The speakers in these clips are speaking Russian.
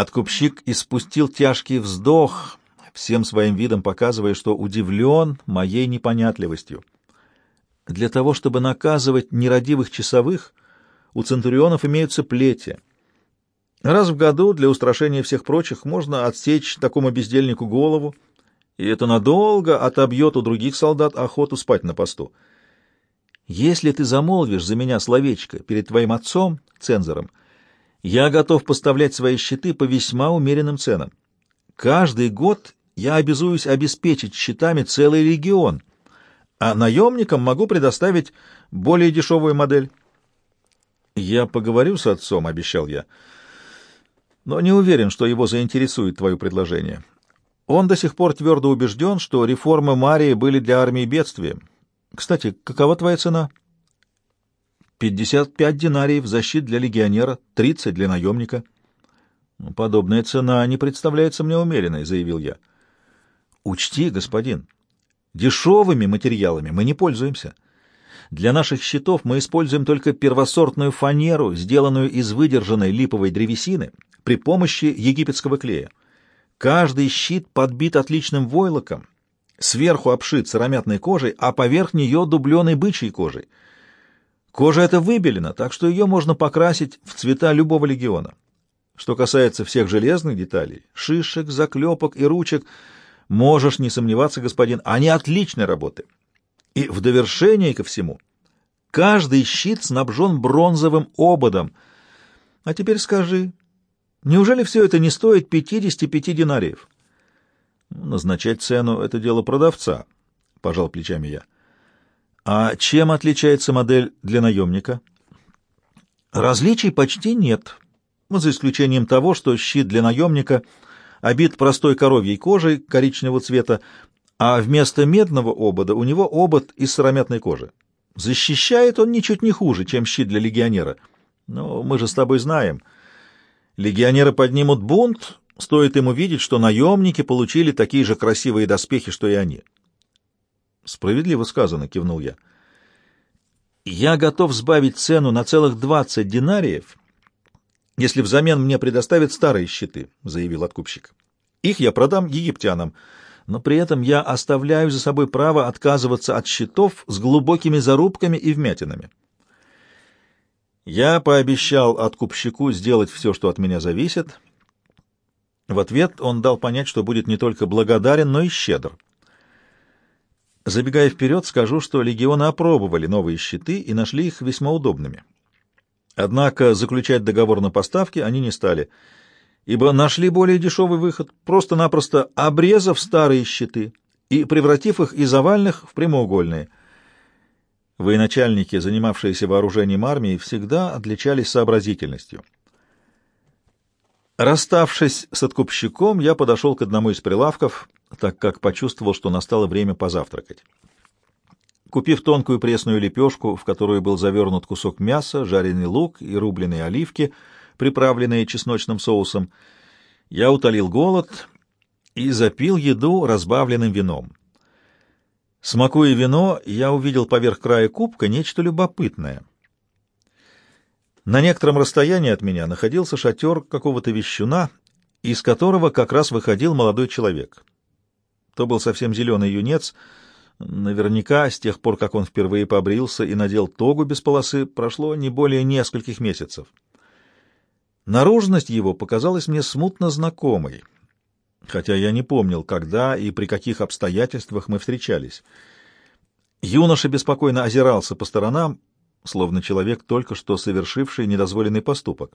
Откупщик испустил тяжкий вздох, всем своим видом показывая, что удивлен моей непонятливостью. Для того, чтобы наказывать нерадивых часовых, у центурионов имеются плети. Раз в году для устрашения всех прочих можно отсечь такому бездельнику голову, и это надолго отобьет у других солдат охоту спать на посту. Если ты замолвишь за меня словечко перед твоим отцом, цензором, я готов поставлять свои щиты по весьма умеренным ценам. Каждый год я обязуюсь обеспечить щитами целый регион, а наемникам могу предоставить более дешевую модель. Я поговорю с отцом, обещал я, но не уверен, что его заинтересует твое предложение. Он до сих пор твердо убежден, что реформы Марии были для армии бедствием, кстати, какова твоя цена? Пятьдесят пять динариев защит для легионера, тридцать для наемника. Ну, подобная цена не представляется мне умеренной, заявил я. Учти, господин, дешевыми материалами мы не пользуемся. Для наших щитов мы используем только первосортную фанеру, сделанную из выдержанной липовой древесины при помощи египетского клея. Каждый щит подбит отличным войлоком, сверху обшит сыромятной кожей, а поверх нее дубленой бычьей кожей. Кожа эта выбелена, так что ее можно покрасить в цвета любого легиона. Что касается всех железных деталей, шишек, заклепок и ручек, можешь не сомневаться, господин, они отличной работы. И в довершение ко всему, каждый щит снабжен бронзовым ободом. А теперь скажи, неужели все это не стоит 55 динариев? Назначать цену — это дело продавца, — пожал плечами я. А чем отличается модель для наемника? Различий почти нет, за исключением того, что щит для наемника обит простой коровьей кожей коричневого цвета, а вместо медного обода у него обод из сыромятной кожи. Защищает он ничуть не хуже, чем щит для легионера. Но мы же с тобой знаем, легионеры поднимут бунт, Стоит ему видеть, что наемники получили такие же красивые доспехи, что и они. «Справедливо сказано», — кивнул я. «Я готов сбавить цену на целых двадцать динариев, если взамен мне предоставят старые щиты», — заявил откупщик. «Их я продам египтянам, но при этом я оставляю за собой право отказываться от щитов с глубокими зарубками и вмятинами». Я пообещал откупщику сделать все, что от меня зависит, — в ответ он дал понять, что будет не только благодарен, но и щедр. Забегая вперед, скажу, что легионы опробовали новые щиты и нашли их весьма удобными. Однако заключать договор на поставки они не стали, ибо нашли более дешевый выход, просто-напросто обрезав старые щиты и превратив их из овальных в прямоугольные. Военачальники, занимавшиеся вооружением армии, всегда отличались сообразительностью — Расставшись с откупщиком, я подошел к одному из прилавков, так как почувствовал, что настало время позавтракать. Купив тонкую пресную лепешку, в которую был завернут кусок мяса, жареный лук и рубленые оливки, приправленные чесночным соусом, я утолил голод и запил еду разбавленным вином. Смакуя вино, я увидел поверх края кубка нечто любопытное. На некотором расстоянии от меня находился шатер какого-то вещуна, из которого как раз выходил молодой человек. То был совсем зеленый юнец. Наверняка с тех пор, как он впервые побрился и надел тогу без полосы, прошло не более нескольких месяцев. Наружность его показалась мне смутно знакомой, хотя я не помнил, когда и при каких обстоятельствах мы встречались. Юноша беспокойно озирался по сторонам, словно человек, только что совершивший недозволенный поступок.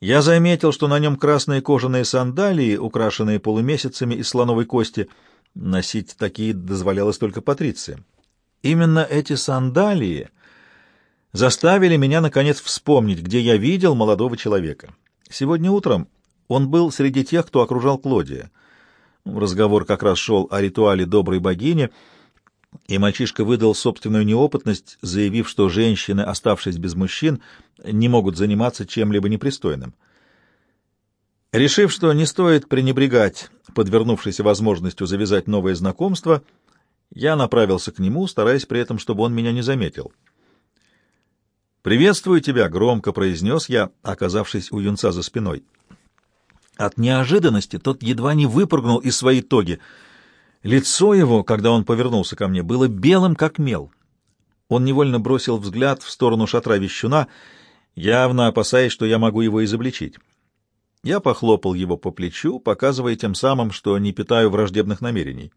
Я заметил, что на нем красные кожаные сандалии, украшенные полумесяцами из слоновой кости. Носить такие дозволялось только патрициям. Именно эти сандалии заставили меня, наконец, вспомнить, где я видел молодого человека. Сегодня утром он был среди тех, кто окружал Клодия. Разговор как раз шел о ритуале доброй богини — и мальчишка выдал собственную неопытность, заявив, что женщины, оставшись без мужчин, не могут заниматься чем-либо непристойным. Решив, что не стоит пренебрегать подвернувшейся возможностью завязать новое знакомство, я направился к нему, стараясь при этом, чтобы он меня не заметил. «Приветствую тебя», — громко произнес я, оказавшись у юнца за спиной. От неожиданности тот едва не выпрыгнул из своей тоги. Лицо его, когда он повернулся ко мне, было белым, как мел. Он невольно бросил взгляд в сторону шатра вещуна, явно опасаясь, что я могу его изобличить. Я похлопал его по плечу, показывая тем самым, что не питаю враждебных намерений.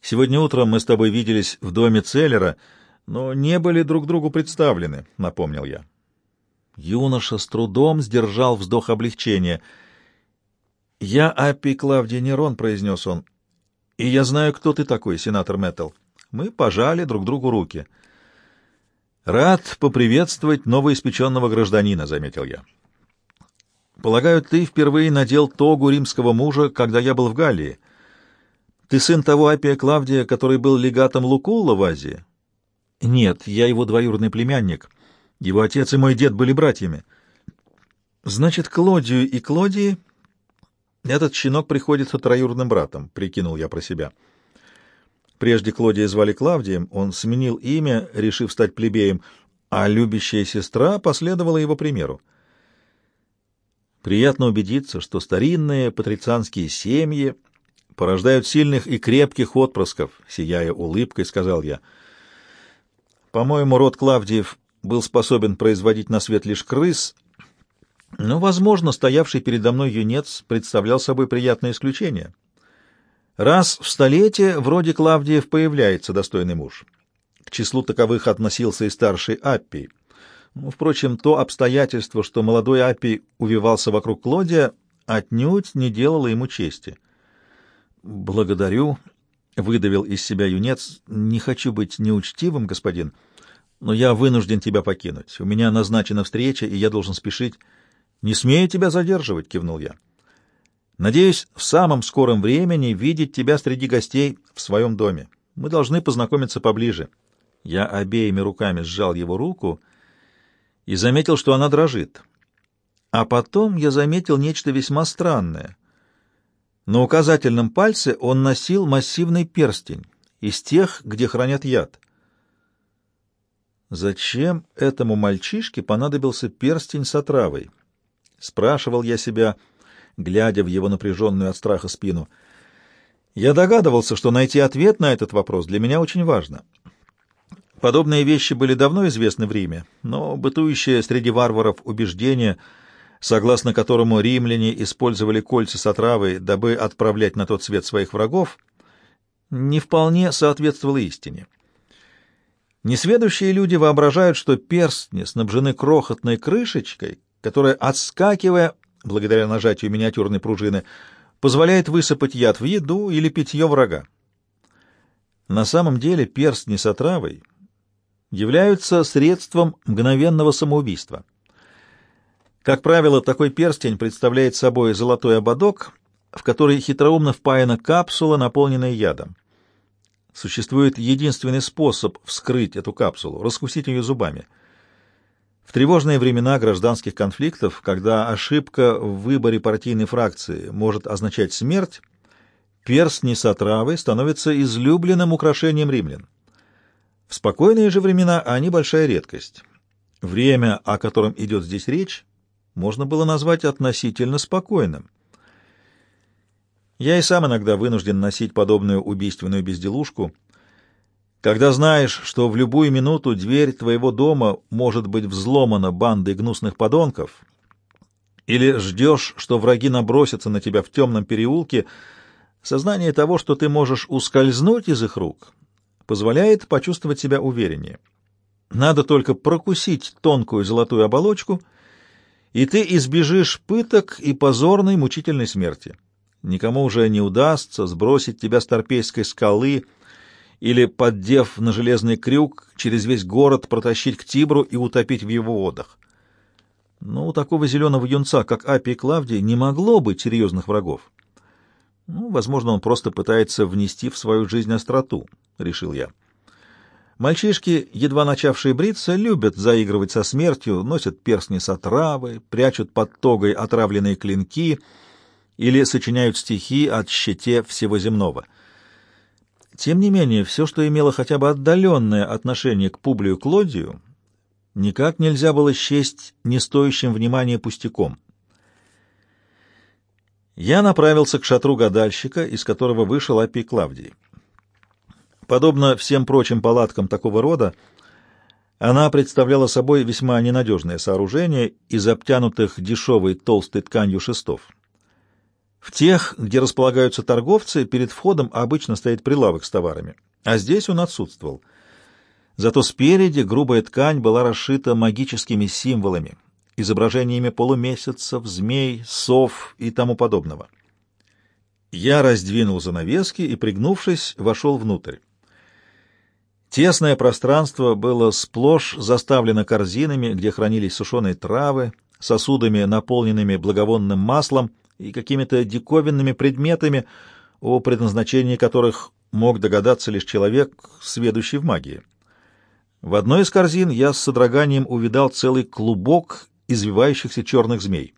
«Сегодня утром мы с тобой виделись в доме Целлера, но не были друг другу представлены», — напомнил я. Юноша с трудом сдержал вздох облегчения. «Я Аппи Клавдий Нерон», — произнес он, — «и я знаю, кто ты такой, сенатор Мэттл». Мы пожали друг другу руки. «Рад поприветствовать новоиспеченного гражданина», — заметил я. «Полагаю, ты впервые надел тогу римского мужа, когда я был в Галлии. Ты сын того Апия Клавдия, который был легатом Лукулла в Азии?» «Нет, я его двоюродный племянник. Его отец и мой дед были братьями». «Значит, Клодию и Клодии этот щенок приходится троюродным братом», — прикинул я про себя. — Прежде Клодия звали Клавдием, он сменил имя, решив стать плебеем, а любящая сестра последовала его примеру. Приятно убедиться, что старинные патрицианские семьи порождают сильных и крепких отпрысков, сияя улыбкой, сказал я. По-моему, род Клавдиев был способен производить на свет лишь крыс, но, возможно, стоявший передо мной юнец представлял собой приятное исключение. Раз в столетие вроде Клавдиев появляется достойный муж. К числу таковых относился и старший Аппий. Ну, впрочем, то обстоятельство, что молодой Аппий увивался вокруг Клодия, отнюдь не делало ему чести. «Благодарю», — выдавил из себя юнец, — «не хочу быть неучтивым, господин, но я вынужден тебя покинуть. У меня назначена встреча, и я должен спешить». «Не смею тебя задерживать», — кивнул я. Надеюсь, в самом скором времени видеть тебя среди гостей в своем доме. Мы должны познакомиться поближе. Я обеими руками сжал его руку и заметил, что она дрожит. А потом я заметил нечто весьма странное. На указательном пальце он носил массивный перстень из тех, где хранят яд. Зачем этому мальчишке понадобился перстень с отравой? Спрашивал я себя, — глядя в его напряженную от страха спину. Я догадывался, что найти ответ на этот вопрос для меня очень важно. Подобные вещи были давно известны в Риме, но бытующее среди варваров убеждение, согласно которому римляне использовали кольца с отравой, дабы отправлять на тот свет своих врагов, не вполне соответствовало истине. Несведущие люди воображают, что перстни снабжены крохотной крышечкой, которая, отскакивая, благодаря нажатию миниатюрной пружины, позволяет высыпать яд в еду или питье врага. На самом деле перстни с отравой являются средством мгновенного самоубийства. Как правило, такой перстень представляет собой золотой ободок, в который хитроумно впаяна капсула, наполненная ядом. Существует единственный способ вскрыть эту капсулу — раскусить ее зубами — в тревожные времена гражданских конфликтов, когда ошибка в выборе партийной фракции может означать смерть, перстни с отравой становятся излюбленным украшением римлян. В спокойные же времена они большая редкость. Время, о котором идет здесь речь, можно было назвать относительно спокойным. Я и сам иногда вынужден носить подобную убийственную безделушку — когда знаешь, что в любую минуту дверь твоего дома может быть взломана бандой гнусных подонков, или ждешь, что враги набросятся на тебя в темном переулке, сознание того, что ты можешь ускользнуть из их рук, позволяет почувствовать себя увереннее. Надо только прокусить тонкую золотую оболочку, и ты избежишь пыток и позорной мучительной смерти. Никому уже не удастся сбросить тебя с торпейской скалы — или, поддев на железный крюк, через весь город протащить к Тибру и утопить в его водах. Но у такого зеленого юнца, как Апий Клавдий, не могло быть серьезных врагов. Ну, возможно, он просто пытается внести в свою жизнь остроту, — решил я. Мальчишки, едва начавшие бриться, любят заигрывать со смертью, носят перстни с отравой, прячут под тогой отравленные клинки или сочиняют стихи от щите всего земного — тем не менее, все, что имело хотя бы отдаленное отношение к Публию Клодию, никак нельзя было счесть не стоящим внимания пустяком. Я направился к шатру гадальщика, из которого вышел Апий Клавдий. Подобно всем прочим палаткам такого рода, она представляла собой весьма ненадежное сооружение из обтянутых дешевой толстой тканью шестов. В тех, где располагаются торговцы, перед входом обычно стоит прилавок с товарами, а здесь он отсутствовал. Зато спереди грубая ткань была расшита магическими символами, изображениями полумесяцев, змей, сов и тому подобного. Я раздвинул занавески и, пригнувшись, вошел внутрь. Тесное пространство было сплошь заставлено корзинами, где хранились сушеные травы, сосудами, наполненными благовонным маслом и какими-то диковинными предметами, о предназначении которых мог догадаться лишь человек, сведущий в магии. В одной из корзин я с содроганием увидал целый клубок извивающихся черных змей.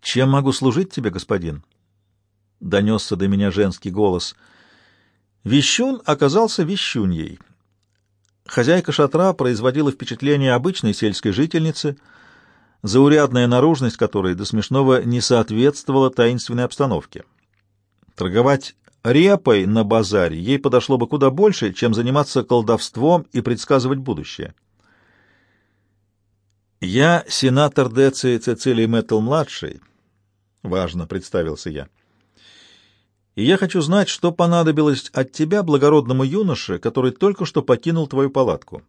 «Чем могу служить тебе, господин?» — донесся до меня женский голос. Вещун оказался вещуньей. Хозяйка шатра производила впечатление обычной сельской жительницы, заурядная наружность которой до смешного не соответствовала таинственной обстановке. Торговать репой на базаре ей подошло бы куда больше, чем заниматься колдовством и предсказывать будущее. «Я сенатор Деци Цицилий Мэттл-младший», — важно представился я. «И я хочу знать, что понадобилось от тебя, благородному юноше, который только что покинул твою палатку».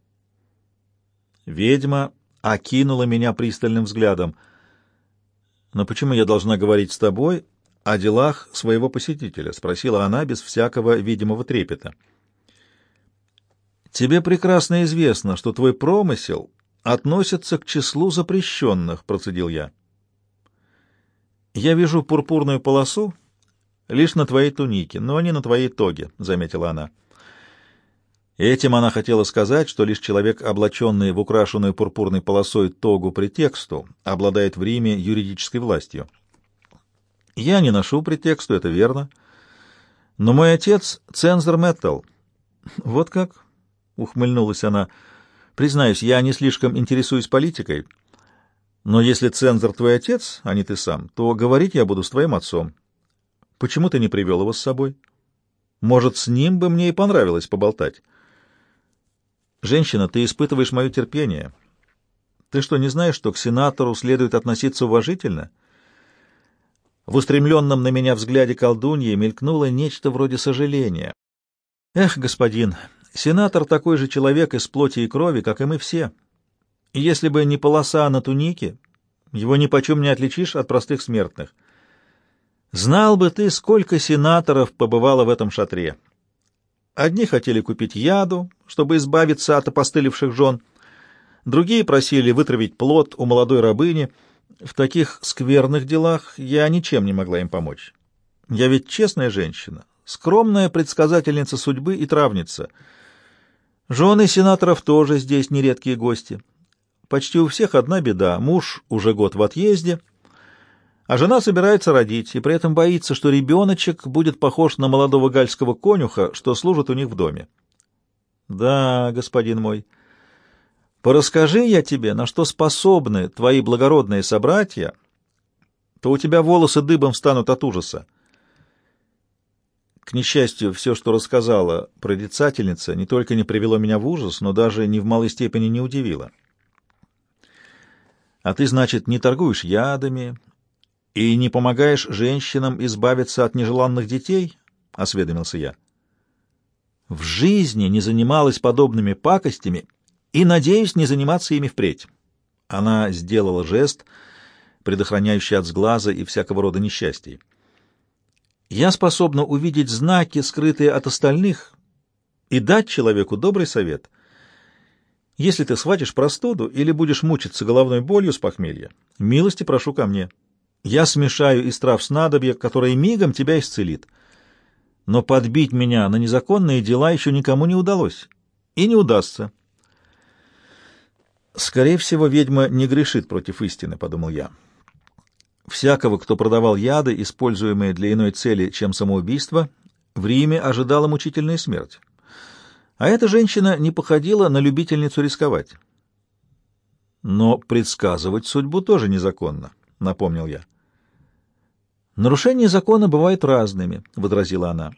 Ведьма окинула меня пристальным взглядом. «Но почему я должна говорить с тобой о делах своего посетителя?» — спросила она без всякого видимого трепета. «Тебе прекрасно известно, что твой промысел относятся к числу запрещенных, процедил я. Я вижу пурпурную полосу лишь на твоей тунике, но не на твоей тоге, заметила она. Этим она хотела сказать, что лишь человек, облаченный в украшенную пурпурной полосой тогу претексту, обладает в Риме юридической властью. Я не ношу претексту, это верно. Но мой отец — цензор Мэттл. Вот как? — ухмыльнулась она. Признаюсь, я не слишком интересуюсь политикой, но если цензор твой отец, а не ты сам, то говорить я буду с твоим отцом. Почему ты не привел его с собой? Может, с ним бы мне и понравилось поболтать. Женщина, ты испытываешь мое терпение. Ты что, не знаешь, что к сенатору следует относиться уважительно? В устремленном на меня взгляде колдуньи мелькнуло нечто вроде сожаления. Эх, господин, Сенатор такой же человек из плоти и крови, как и мы все. И если бы не полоса на тунике, его ни почем не отличишь от простых смертных. Знал бы ты, сколько сенаторов побывало в этом шатре. Одни хотели купить яду, чтобы избавиться от опостылевших жен, другие просили вытравить плод у молодой рабыни. В таких скверных делах я ничем не могла им помочь. Я ведь честная женщина, скромная предсказательница судьбы и травница — Жены сенаторов тоже здесь нередкие гости. Почти у всех одна беда. Муж уже год в отъезде, а жена собирается родить, и при этом боится, что ребеночек будет похож на молодого гальского конюха, что служит у них в доме. Да, господин мой, порасскажи я тебе, на что способны твои благородные собратья, то у тебя волосы дыбом встанут от ужаса. К несчастью, все, что рассказала прорицательница, не только не привело меня в ужас, но даже ни в малой степени не удивило. «А ты, значит, не торгуешь ядами и не помогаешь женщинам избавиться от нежеланных детей?» — осведомился я. «В жизни не занималась подобными пакостями и, надеюсь, не заниматься ими впредь». Она сделала жест, предохраняющий от сглаза и всякого рода несчастий. Я способна увидеть знаки, скрытые от остальных, и дать человеку добрый совет. Если ты схватишь простуду или будешь мучиться головной болью с похмелья, милости прошу ко мне. Я смешаю из трав снадобья, которое мигом тебя исцелит. Но подбить меня на незаконные дела еще никому не удалось. И не удастся. Скорее всего, ведьма не грешит против истины, — подумал я. Всякого, кто продавал яды, используемые для иной цели, чем самоубийство, в Риме ожидала мучительная смерть. А эта женщина не походила на любительницу рисковать. Но предсказывать судьбу тоже незаконно, напомнил я. Нарушения закона бывают разными, — возразила она.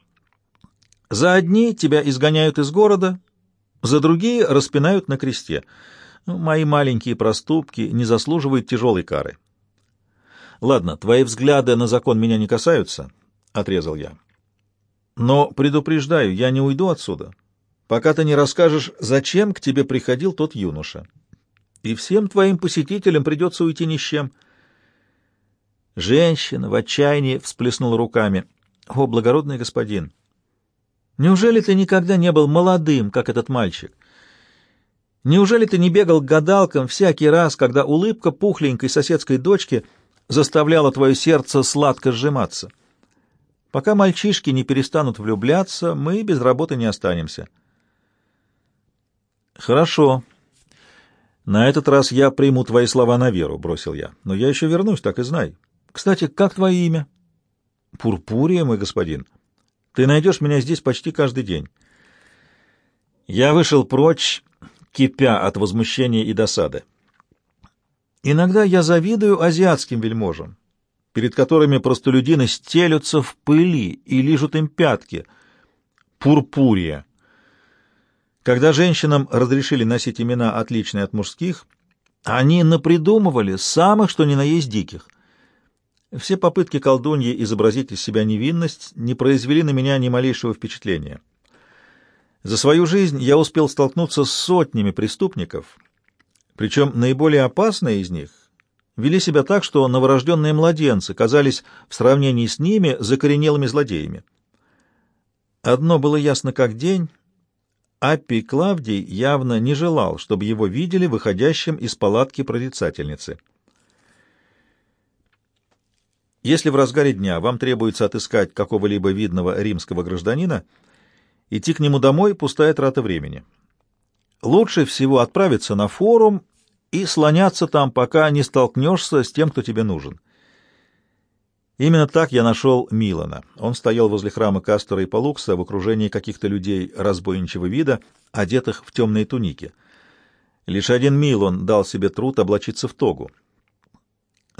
За одни тебя изгоняют из города, за другие распинают на кресте. Ну, мои маленькие проступки не заслуживают тяжелой кары. Ладно, твои взгляды на закон меня не касаются, — отрезал я. Но предупреждаю, я не уйду отсюда, пока ты не расскажешь, зачем к тебе приходил тот юноша. И всем твоим посетителям придется уйти ни с чем. Женщина в отчаянии всплеснула руками. О, благородный господин! Неужели ты никогда не был молодым, как этот мальчик? Неужели ты не бегал к гадалкам всякий раз, когда улыбка пухленькой соседской дочки заставляла твое сердце сладко сжиматься? Пока мальчишки не перестанут влюбляться, мы без работы не останемся. Хорошо. На этот раз я приму твои слова на веру, бросил я. Но я еще вернусь, так и знай. Кстати, как твое имя? Пурпурия, мой господин. Ты найдешь меня здесь почти каждый день. Я вышел прочь, кипя от возмущения и досады. Иногда я завидую азиатским вельможам, перед которыми простолюдины стелются в пыли и лижут им пятки. Пурпурия. Когда женщинам разрешили носить имена, отличные от мужских, они напридумывали самых, что ни на есть диких. Все попытки колдуньи изобразить из себя невинность не произвели на меня ни малейшего впечатления. За свою жизнь я успел столкнуться с сотнями преступников, причем наиболее опасные из них вели себя так, что новорожденные младенцы казались в сравнении с ними закоренелыми злодеями. Одно было ясно как день. Аппий Клавдий явно не желал, чтобы его видели выходящим из палатки прорицательницы. Если в разгаре дня вам требуется отыскать какого-либо видного римского гражданина, идти к нему домой — пустая трата времени. Лучше всего отправиться на форум и слоняться там, пока не столкнешься с тем, кто тебе нужен. Именно так я нашел Милана. Он стоял возле храма Кастора и Палукса в окружении каких-то людей разбойничего вида, одетых в темные туники. Лишь один Милан дал себе труд облачиться в тогу.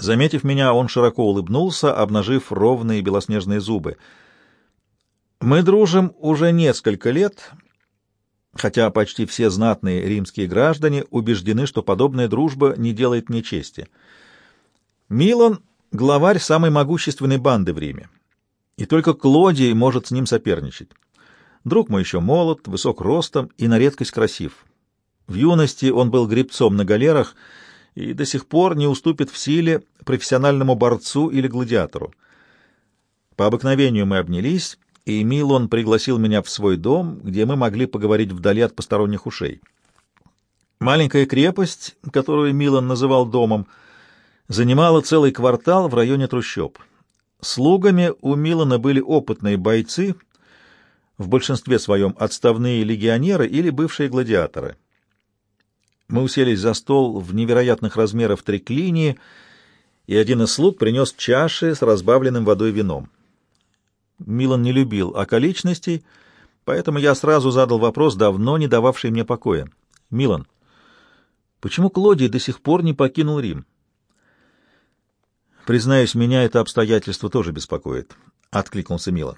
Заметив меня, он широко улыбнулся, обнажив ровные белоснежные зубы. «Мы дружим уже несколько лет», хотя почти все знатные римские граждане убеждены, что подобная дружба не делает мне чести. Милан — главарь самой могущественной банды в Риме, и только Клодий может с ним соперничать. Друг мой еще молод, высок ростом и на редкость красив. В юности он был гребцом на галерах и до сих пор не уступит в силе профессиональному борцу или гладиатору. По обыкновению мы обнялись, и Милон пригласил меня в свой дом, где мы могли поговорить вдали от посторонних ушей. Маленькая крепость, которую Милон называл домом, занимала целый квартал в районе трущоб. Слугами у Милона были опытные бойцы, в большинстве своем отставные легионеры или бывшие гладиаторы. Мы уселись за стол в невероятных размеров триклинии, и один из слуг принес чаши с разбавленным водой вином. Милан не любил околичностей, поэтому я сразу задал вопрос, давно не дававший мне покоя. «Милан, почему Клодий до сих пор не покинул Рим?» «Признаюсь, меня это обстоятельство тоже беспокоит», — откликнулся Милан.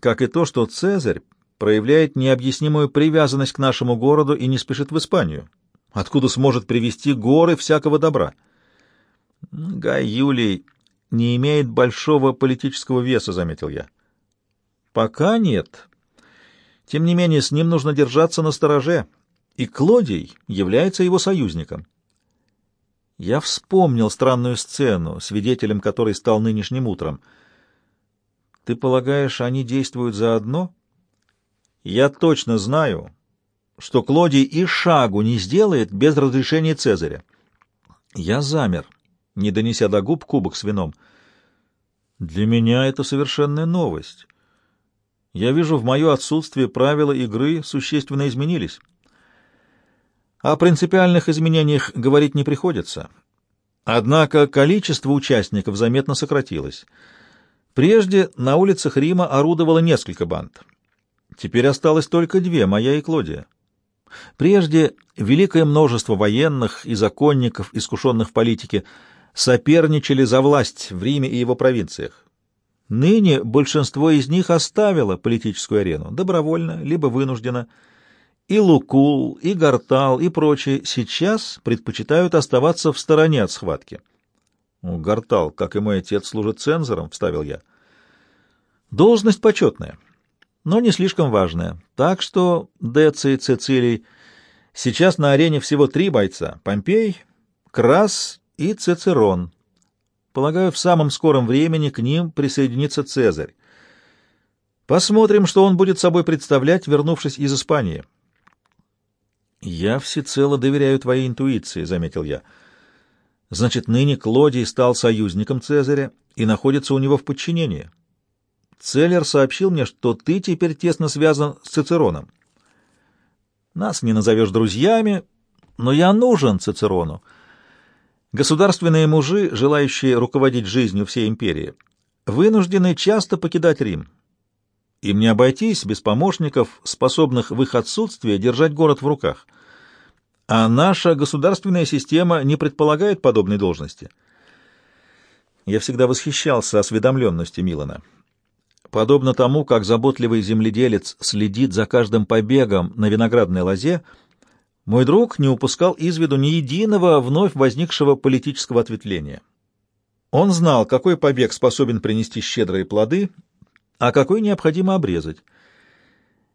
«Как и то, что Цезарь проявляет необъяснимую привязанность к нашему городу и не спешит в Испанию, откуда сможет привезти горы всякого добра. Гай Юлий не имеет большого политического веса, — заметил я. Пока нет. Тем не менее, с ним нужно держаться на стороже, и Клодий является его союзником. Я вспомнил странную сцену, свидетелем которой стал нынешним утром. Ты полагаешь, они действуют заодно? Я точно знаю, что Клодий и шагу не сделает без разрешения Цезаря. Я замер, не донеся до губ кубок с вином. Для меня это совершенная новость. Я вижу, в мое отсутствие правила игры существенно изменились. О принципиальных изменениях говорить не приходится. Однако количество участников заметно сократилось. Прежде на улицах Рима орудовало несколько банд. Теперь осталось только две, моя и Клодия. Прежде великое множество военных и законников, искушенных в политике, соперничали за власть в Риме и его провинциях. Ныне большинство из них оставило политическую арену, добровольно, либо вынужденно. И Лукул, и Гартал, и прочие сейчас предпочитают оставаться в стороне от схватки. «Ну, Гартал, как и мой отец, служит цензором, — вставил я. Должность почетная, но не слишком важная. Так что Деци и Цицилий сейчас на арене всего три бойца — Помпей, Крас и Цицерон. Полагаю, в самом скором времени к ним присоединится Цезарь. Посмотрим, что он будет собой представлять, вернувшись из Испании. «Я всецело доверяю твоей интуиции», — заметил я. «Значит, ныне Клодий стал союзником Цезаря и находится у него в подчинении. Целлер сообщил мне, что ты теперь тесно связан с Цицероном. Нас не назовешь друзьями, но я нужен Цицерону. Государственные мужи, желающие руководить жизнью всей империи, вынуждены часто покидать Рим. Им не обойтись без помощников, способных в их отсутствие держать город в руках. А наша государственная система не предполагает подобной должности. Я всегда восхищался осведомленностью Милана. Подобно тому, как заботливый земледелец следит за каждым побегом на виноградной лозе, мой друг не упускал из виду ни единого вновь возникшего политического ответвления. Он знал, какой побег способен принести щедрые плоды, а какой необходимо обрезать.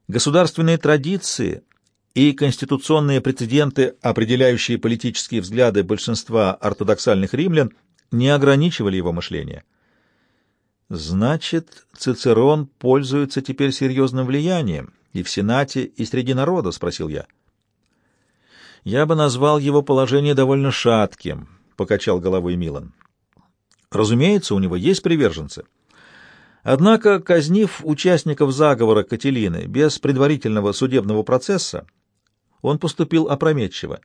Государственные традиции и конституционные прецеденты, определяющие политические взгляды большинства ортодоксальных римлян, не ограничивали его мышление. Значит, Цицерон пользуется теперь серьезным влиянием и в Сенате, и среди народа, — спросил я. Я бы назвал его положение довольно шатким, — покачал головой Милан. Разумеется, у него есть приверженцы. Однако, казнив участников заговора Кателины без предварительного судебного процесса, он поступил опрометчиво.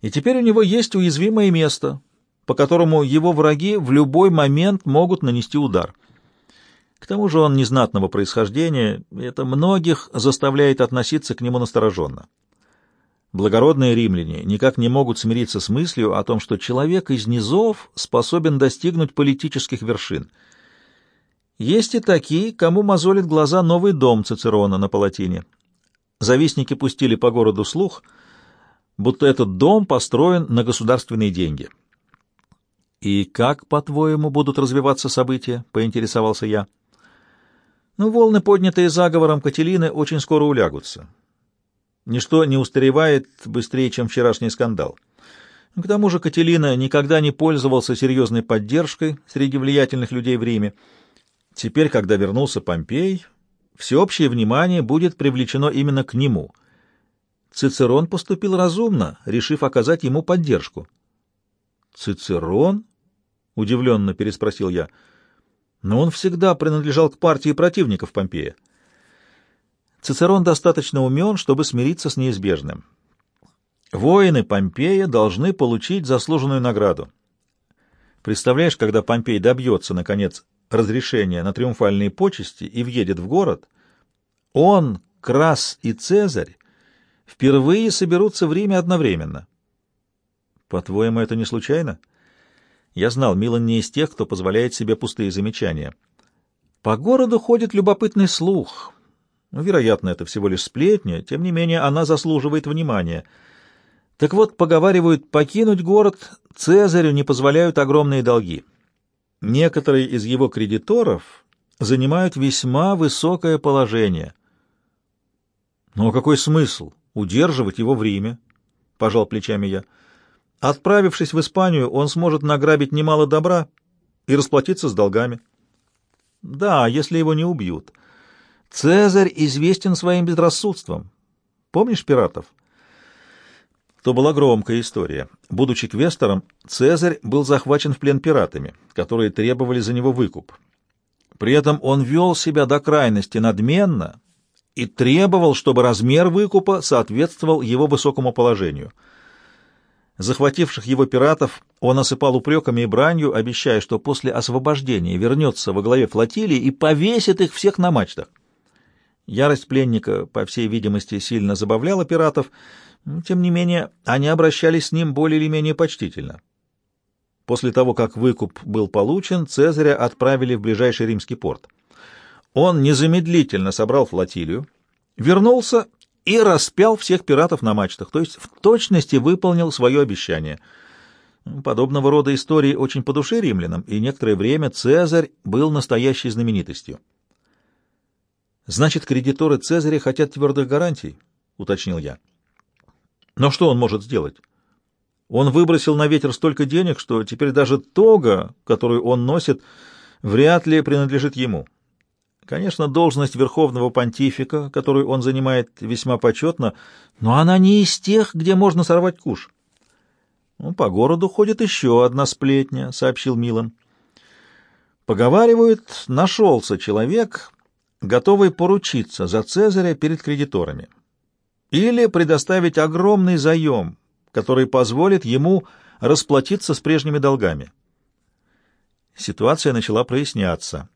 И теперь у него есть уязвимое место, по которому его враги в любой момент могут нанести удар. К тому же он незнатного происхождения, и это многих заставляет относиться к нему настороженно. Благородные римляне никак не могут смириться с мыслью о том, что человек из низов способен достигнуть политических вершин. Есть и такие, кому мозолит глаза новый дом Цицерона на Палатине. Завистники пустили по городу слух, будто этот дом построен на государственные деньги — «И как, по-твоему, будут развиваться события?» — поинтересовался я. «Ну, волны, поднятые заговором Кателины, очень скоро улягутся. Ничто не устаревает быстрее, чем вчерашний скандал. К тому же Кателина никогда не пользовался серьезной поддержкой среди влиятельных людей в Риме. Теперь, когда вернулся Помпей, всеобщее внимание будет привлечено именно к нему. Цицерон поступил разумно, решив оказать ему поддержку». «Цицерон?» — удивленно переспросил я. «Но он всегда принадлежал к партии противников Помпея». Цицерон достаточно умен, чтобы смириться с неизбежным. Воины Помпея должны получить заслуженную награду. Представляешь, когда Помпей добьется, наконец, разрешения на триумфальные почести и въедет в город, он, Крас и Цезарь впервые соберутся в Риме одновременно. По-твоему, это не случайно? — я знал, Милан не из тех, кто позволяет себе пустые замечания. По городу ходит любопытный слух. Ну, вероятно, это всего лишь сплетня, тем не менее она заслуживает внимания. Так вот, поговаривают, покинуть город Цезарю не позволяют огромные долги. Некоторые из его кредиторов занимают весьма высокое положение. Но ну, какой смысл удерживать его в Риме? — пожал плечами я. — Отправившись в Испанию, он сможет награбить немало добра и расплатиться с долгами. Да, если его не убьют. Цезарь известен своим безрассудством. Помнишь пиратов? То была громкая история. Будучи квестором, Цезарь был захвачен в плен пиратами, которые требовали за него выкуп. При этом он вел себя до крайности надменно и требовал, чтобы размер выкупа соответствовал его высокому положению — Захвативших его пиратов он осыпал упреками и бранью, обещая, что после освобождения вернется во главе флотилии и повесит их всех на мачтах. Ярость пленника, по всей видимости, сильно забавляла пиратов, тем не менее они обращались с ним более или менее почтительно. После того, как выкуп был получен, Цезаря отправили в ближайший римский порт. Он незамедлительно собрал флотилию, вернулся и распял всех пиратов на мачтах, то есть в точности выполнил свое обещание. Подобного рода истории очень по душе римлянам, и некоторое время Цезарь был настоящей знаменитостью. «Значит, кредиторы Цезаря хотят твердых гарантий?» — уточнил я. «Но что он может сделать?» Он выбросил на ветер столько денег, что теперь даже тога, которую он носит, вряд ли принадлежит ему. Конечно, должность верховного понтифика, которую он занимает, весьма почетна, но она не из тех, где можно сорвать куш. Ну, по городу ходит еще одна сплетня, — сообщил Милан. Поговаривают, нашелся человек, готовый поручиться за Цезаря перед кредиторами. Или предоставить огромный заем, который позволит ему расплатиться с прежними долгами. Ситуация начала проясняться,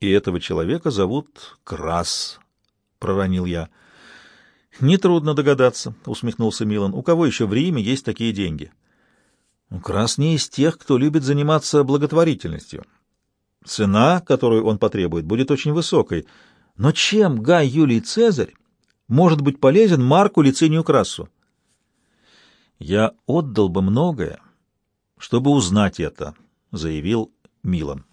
и этого человека зовут Крас, — проронил я. — Нетрудно догадаться, — усмехнулся Милан. — У кого еще в Риме есть такие деньги? — Крас не из тех, кто любит заниматься благотворительностью. Цена, которую он потребует, будет очень высокой. Но чем Гай Юлий Цезарь может быть полезен Марку Лицинию Красу? «Я отдал бы многое, чтобы узнать это», — заявил Милан.